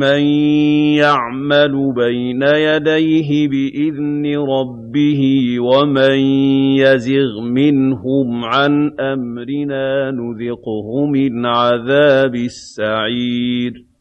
مَن يَعْمَلُ بَيْنَ يَدَيْهِ بِإِذْنِ رَبِّهِ وَمَن يَزِغْ مِنْهُمْ عَنْ أَمْرِنَا نُذِقْهُ مِنْ عَذَابِ السَّعِيرِ